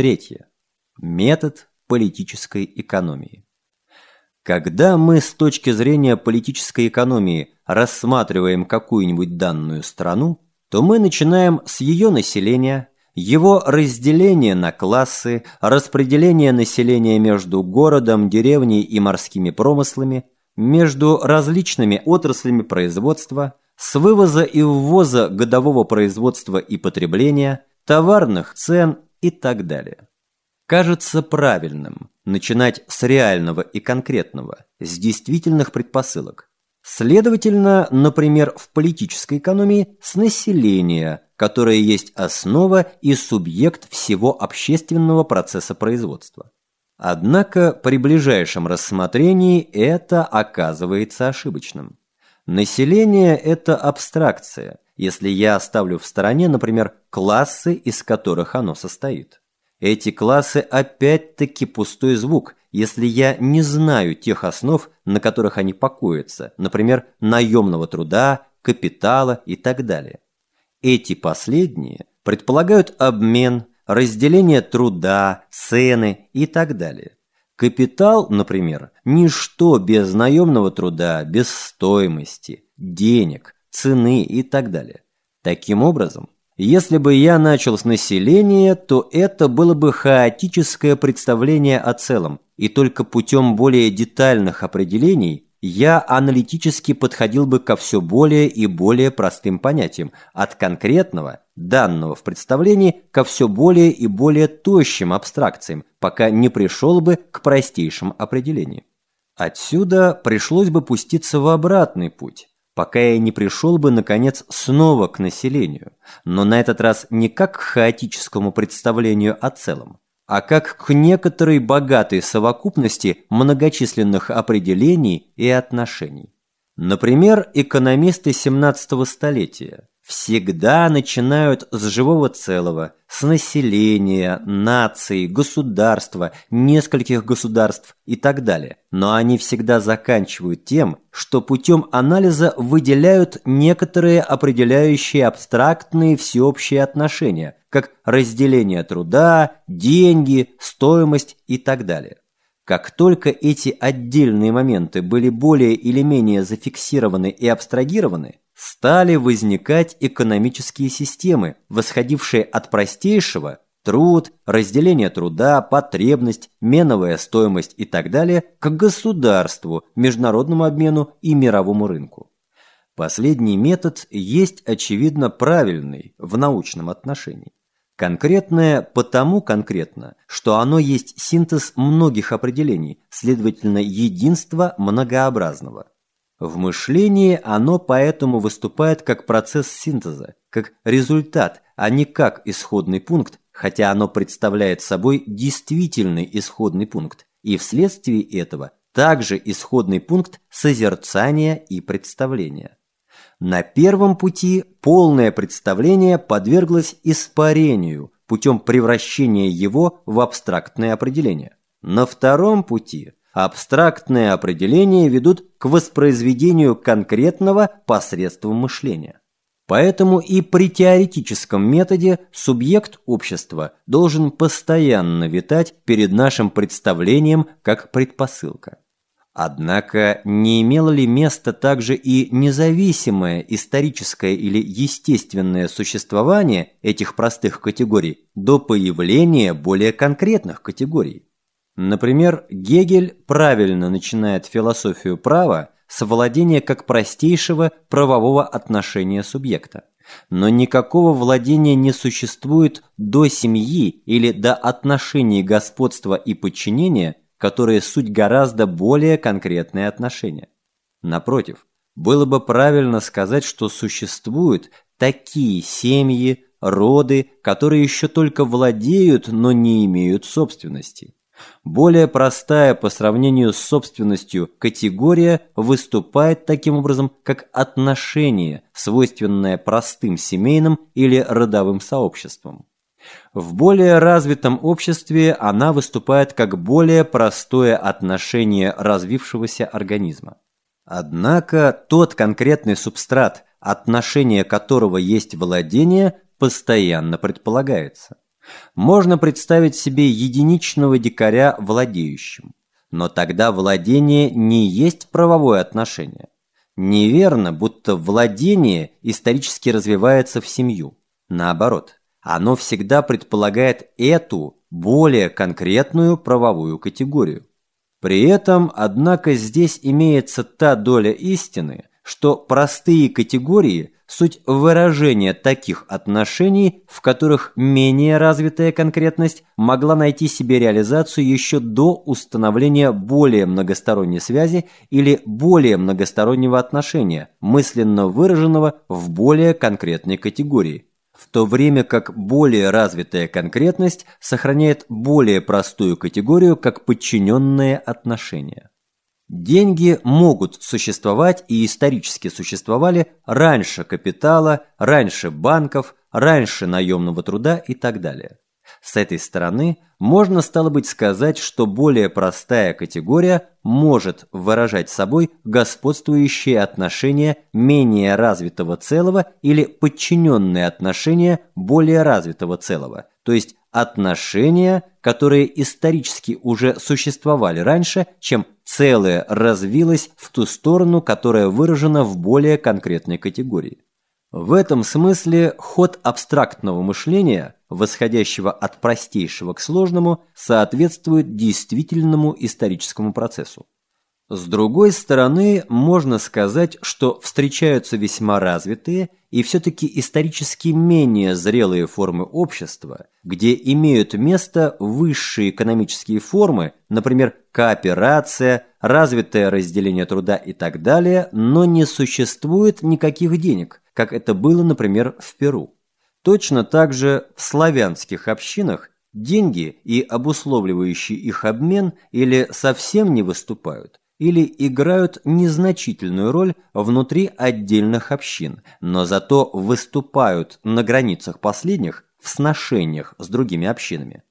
Третье. Метод политической экономии. Когда мы с точки зрения политической экономии рассматриваем какую-нибудь данную страну, то мы начинаем с ее населения, его разделения на классы, распределения населения между городом, деревней и морскими промыслами, между различными отраслями производства, с вывоза и ввоза годового производства и потребления, товарных цен и так далее. Кажется правильным начинать с реального и конкретного, с действительных предпосылок. Следовательно, например, в политической экономии с населения, которое есть основа и субъект всего общественного процесса производства. Однако при ближайшем рассмотрении это оказывается ошибочным. Население – это абстракция, если я оставлю в стороне, например, классы, из которых оно состоит. Эти классы опять-таки пустой звук, если я не знаю тех основ, на которых они покоятся, например, наемного труда, капитала и так далее. Эти последние предполагают обмен, разделение труда, цены и так далее. Капитал, например, ничто без наемного труда, без стоимости, денег, цены и так далее. Таким образом, если бы я начал с населения, то это было бы хаотическое представление о целом, и только путем более детальных определений я аналитически подходил бы ко все более и более простым понятиям, от конкретного, данного в представлении, ко все более и более тощим абстракциям, пока не пришел бы к простейшим определениям. Отсюда пришлось бы пуститься в обратный путь, пока я не пришел бы, наконец, снова к населению, но на этот раз не как к хаотическому представлению о целом, а как к некоторой богатой совокупности многочисленных определений и отношений. Например, экономисты 17 столетия всегда начинают с живого целого, с населения, наций, государства, нескольких государств и так далее. Но они всегда заканчивают тем, что путем анализа выделяют некоторые определяющие абстрактные всеобщие отношения, как разделение труда, деньги, стоимость и так далее. Как только эти отдельные моменты были более или менее зафиксированы и абстрагированы, стали возникать экономические системы, восходившие от простейшего труд, разделение труда, потребность, меновая стоимость и так далее к государству, международному обмену и мировому рынку. Последний метод есть очевидно правильный в научном отношении. Конкретное потому конкретно, что оно есть синтез многих определений, следовательно, единство многообразного. В мышлении оно поэтому выступает как процесс синтеза, как результат, а не как исходный пункт, хотя оно представляет собой действительный исходный пункт, и вследствие этого также исходный пункт созерцания и представления. На первом пути полное представление подверглось испарению путем превращения его в абстрактное определение. На втором пути Абстрактные определения ведут к воспроизведению конкретного посредством мышления. Поэтому и при теоретическом методе субъект общества должен постоянно витать перед нашим представлением как предпосылка. Однако не имело ли место также и независимое историческое или естественное существование этих простых категорий до появления более конкретных категорий? Например, Гегель правильно начинает философию права с владения как простейшего правового отношения субъекта. Но никакого владения не существует до семьи или до отношений господства и подчинения, которые суть гораздо более конкретные отношения. Напротив, было бы правильно сказать, что существуют такие семьи, роды, которые еще только владеют, но не имеют собственности. Более простая по сравнению с собственностью категория выступает таким образом как отношение, свойственное простым семейным или родовым сообществам. В более развитом обществе она выступает как более простое отношение развившегося организма. Однако тот конкретный субстрат, отношение которого есть владение, постоянно предполагается. Можно представить себе единичного дикаря владеющим. Но тогда владение не есть правовое отношение. Неверно, будто владение исторически развивается в семью. Наоборот, оно всегда предполагает эту, более конкретную правовую категорию. При этом, однако, здесь имеется та доля истины, что простые категории – суть выражения таких отношений, в которых менее развитая конкретность могла найти себе реализацию еще до установления более многосторонней связи или более многостороннего отношения, мысленно выраженного в более конкретной категории в то время как более развитая конкретность сохраняет более простую категорию как подчиненные отношения. Деньги могут существовать и исторически существовали раньше капитала, раньше банков, раньше наемного труда и так далее. С этой стороны можно стало быть сказать, что более простая категория может выражать собой господствующие отношения менее развитого целого или подчиненные отношения более развитого целого, то есть отношения, которые исторически уже существовали раньше, чем целое развилось в ту сторону, которая выражена в более конкретной категории. В этом смысле ход абстрактного мышления, восходящего от простейшего к сложному, соответствует действительному историческому процессу. С другой стороны, можно сказать, что встречаются весьма развитые и все-таки исторически менее зрелые формы общества, где имеют место высшие экономические формы, например, кооперация, развитое разделение труда и так далее, но не существует никаких денег, как это было, например, в Перу. Точно так же в славянских общинах деньги и обусловливающий их обмен или совсем не выступают, или играют незначительную роль внутри отдельных общин, но зато выступают на границах последних в сношениях с другими общинами.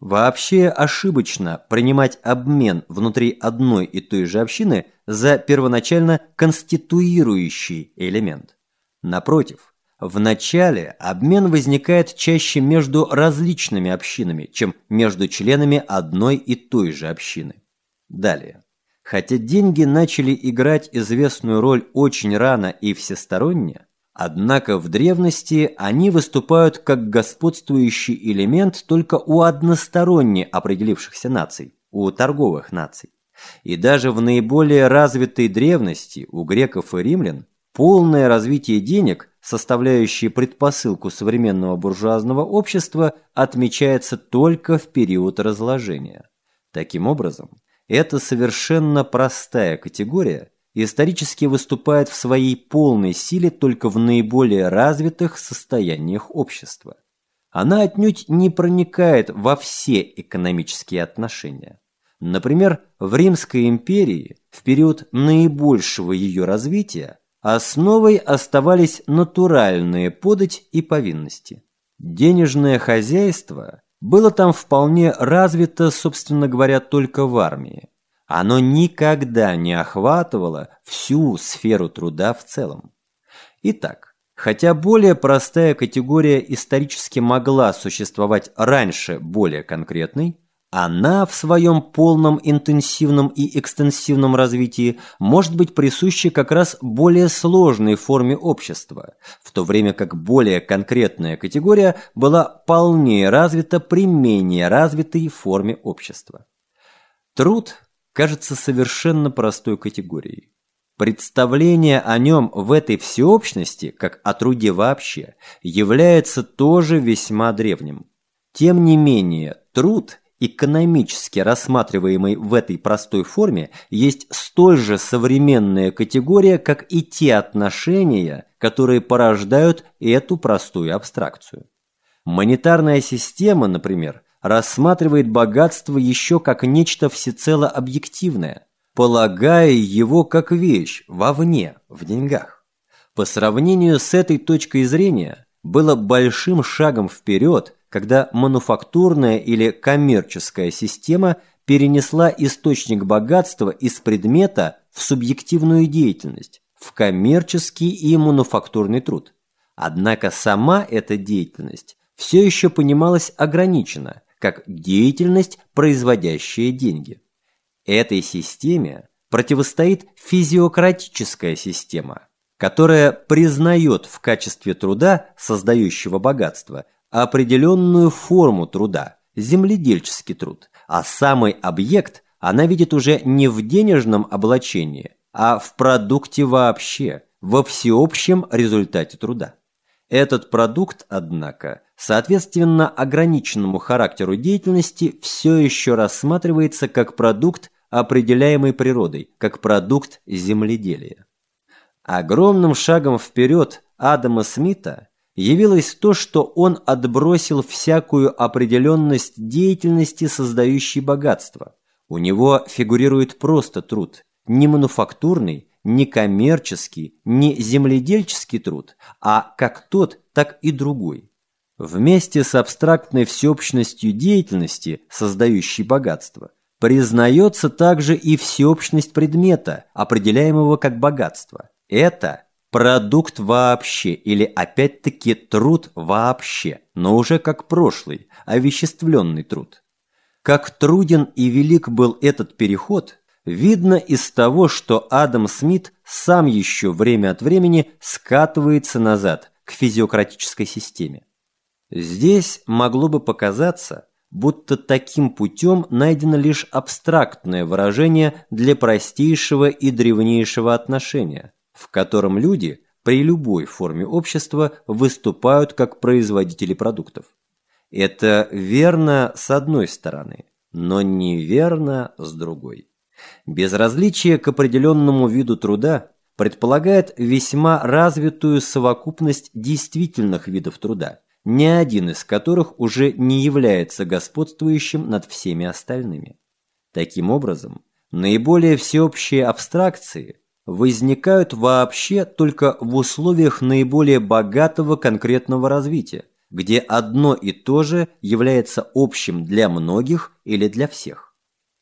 Вообще ошибочно принимать обмен внутри одной и той же общины за первоначально конституирующий элемент. Напротив, в начале обмен возникает чаще между различными общинами, чем между членами одной и той же общины. Далее. Хотя деньги начали играть известную роль очень рано и всесторонне, однако в древности они выступают как господствующий элемент только у односторонне определившихся наций, у торговых наций. И даже в наиболее развитой древности у греков и римлян полное развитие денег, составляющее предпосылку современного буржуазного общества, отмечается только в период разложения. Таким образом, эта совершенно простая категория исторически выступает в своей полной силе только в наиболее развитых состояниях общества. Она отнюдь не проникает во все экономические отношения. Например, в Римской империи в период наибольшего ее развития основой оставались натуральные подать и повинности. Денежное хозяйство было там вполне развито, собственно говоря, только в армии. Оно никогда не охватывало всю сферу труда в целом. Итак, хотя более простая категория исторически могла существовать раньше более конкретной, она в своем полном интенсивном и экстенсивном развитии может быть присуща как раз более сложной форме общества, в то время как более конкретная категория была полнее развита при менее развитой форме общества. Труд кажется совершенно простой категорией. Представление о нем в этой всеобщности, как о труде вообще, является тоже весьма древним. Тем не менее, труд – экономически рассматриваемый в этой простой форме, есть столь же современная категория, как и те отношения, которые порождают эту простую абстракцию. Монетарная система, например, рассматривает богатство еще как нечто всецело объективное, полагая его как вещь вовне, в деньгах. По сравнению с этой точкой зрения, было большим шагом вперед когда мануфактурная или коммерческая система перенесла источник богатства из предмета в субъективную деятельность, в коммерческий и мануфактурный труд. Однако сама эта деятельность все еще понималось ограниченно, как деятельность, производящая деньги. Этой системе противостоит физиократическая система, которая признает в качестве труда, создающего богатство, определенную форму труда, земледельческий труд, а самый объект она видит уже не в денежном облачении, а в продукте вообще, во всеобщем результате труда. Этот продукт, однако, соответственно ограниченному характеру деятельности, все еще рассматривается как продукт, определяемый природой, как продукт земледелия. Огромным шагом вперед Адама Смита явилось то, что он отбросил всякую определенность деятельности, создающей богатство. У него фигурирует просто труд, не мануфактурный, не коммерческий, не земледельческий труд, а как тот, так и другой. Вместе с абстрактной всеобщностью деятельности, создающей богатство, признается также и всеобщность предмета, определяемого как богатство. Это продукт вообще или опять-таки труд вообще, но уже как прошлый, овеществленный труд. Как труден и велик был этот переход, видно из того, что Адам Смит сам еще время от времени скатывается назад к физиократической системе. Здесь могло бы показаться, будто таким путем найдено лишь абстрактное выражение для простейшего и древнейшего отношения, в котором люди при любой форме общества выступают как производители продуктов. Это верно с одной стороны, но неверно с другой. Безразличие к определенному виду труда предполагает весьма развитую совокупность действительных видов труда – ни один из которых уже не является господствующим над всеми остальными. Таким образом, наиболее всеобщие абстракции возникают вообще только в условиях наиболее богатого конкретного развития, где одно и то же является общим для многих или для всех.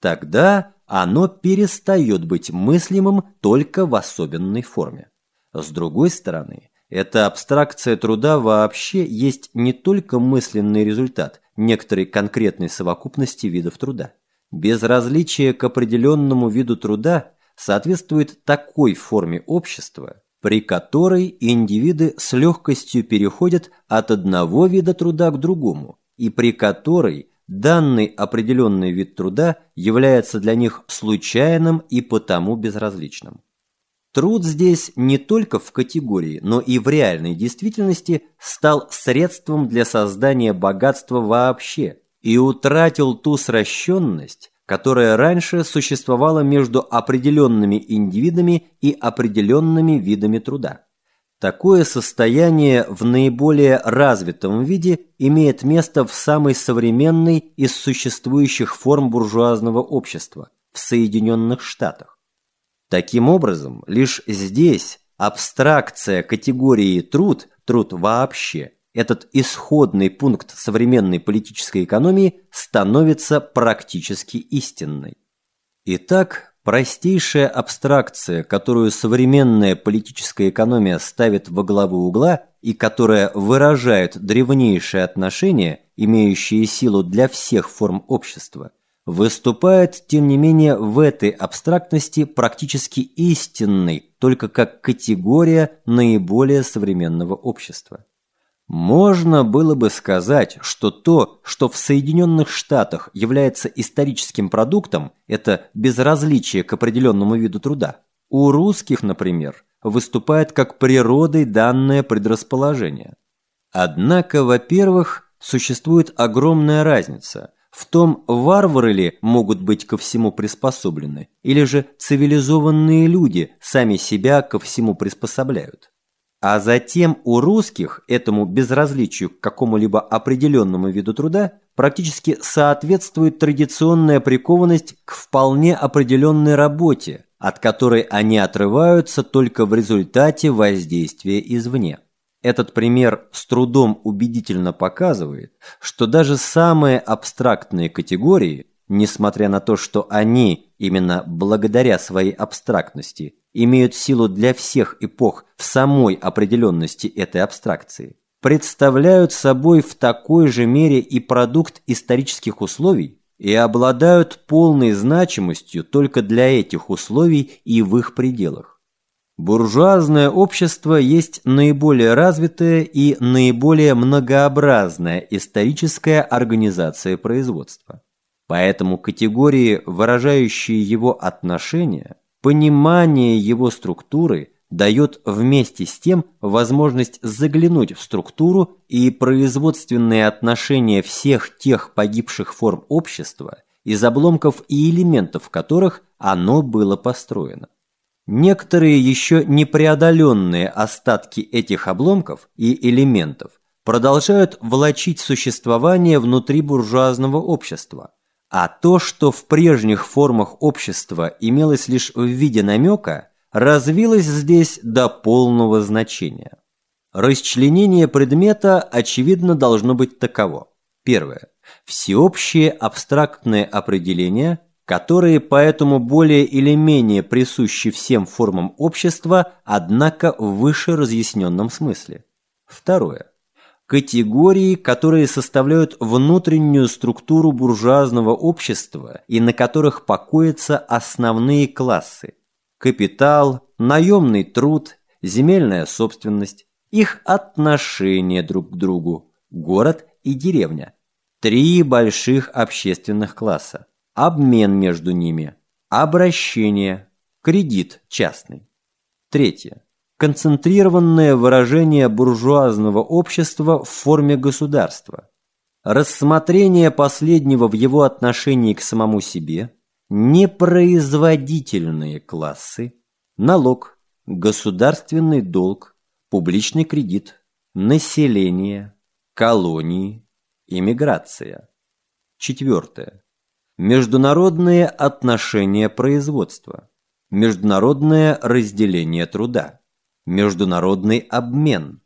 Тогда оно перестает быть мыслимым только в особенной форме. С другой стороны, эта абстракция труда вообще есть не только мысленный результат некоторой конкретной совокупности видов труда. Безразличие к определенному виду труда соответствует такой форме общества, при которой индивиды с легкостью переходят от одного вида труда к другому, и при которой данный определенный вид труда является для них случайным и потому безразличным. Труд здесь не только в категории, но и в реальной действительности стал средством для создания богатства вообще и утратил ту сращенность, которая раньше существовала между определенными индивидами и определенными видами труда. Такое состояние в наиболее развитом виде имеет место в самой современной из существующих форм буржуазного общества – в Соединенных Штатах. Таким образом, лишь здесь абстракция категории труд, труд вообще, этот исходный пункт современной политической экономии становится практически истинной. Итак, простейшая абстракция, которую современная политическая экономия ставит во главу угла и которая выражает древнейшие отношения, имеющие силу для всех форм общества – выступает, тем не менее, в этой абстрактности практически истинной, только как категория наиболее современного общества. Можно было бы сказать, что то, что в Соединенных Штатах является историческим продуктом, это безразличие к определенному виду труда. У русских, например, выступает как природой данное предрасположение. Однако, во-первых, существует огромная разница – в том, варвары ли могут быть ко всему приспособлены, или же цивилизованные люди сами себя ко всему приспособляют. А затем у русских этому безразличию к какому-либо определенному виду труда практически соответствует традиционная прикованность к вполне определенной работе, от которой они отрываются только в результате воздействия извне. Этот пример с трудом убедительно показывает, что даже самые абстрактные категории, несмотря на то, что они, именно благодаря своей абстрактности, имеют силу для всех эпох в самой определенности этой абстракции, представляют собой в такой же мере и продукт исторических условий и обладают полной значимостью только для этих условий и в их пределах. Буржуазное общество есть наиболее развитая и наиболее многообразная историческая организация производства. Поэтому категории, выражающие его отношения, понимание его структуры дает вместе с тем возможность заглянуть в структуру и производственные отношения всех тех погибших форм общества, из обломков и элементов которых оно было построено. Некоторые еще непреодоленные остатки этих обломков и элементов продолжают влачить существование внутри буржуазного общества, а то, что в прежних формах общества имелось лишь в виде намека, развилось здесь до полного значения. Расчленение предмета, очевидно, должно быть таково. Первое. Всеобщие абстрактные определения – которые поэтому более или менее присущи всем формам общества, однако в выше разъясненном смысле. Второе. Категории, которые составляют внутреннюю структуру буржуазного общества и на которых покоятся основные классы – капитал, наемный труд, земельная собственность, их отношение друг к другу, город и деревня – три больших общественных класса обмен между ними, обращение, кредит частный. Третье. Концентрированное выражение буржуазного общества в форме государства. Рассмотрение последнего в его отношении к самому себе, непроизводительные классы, налог, государственный долг, публичный кредит, население, колонии, иммиграция. Четвертое. Международные отношения производства. Международное разделение труда. Международный обмен.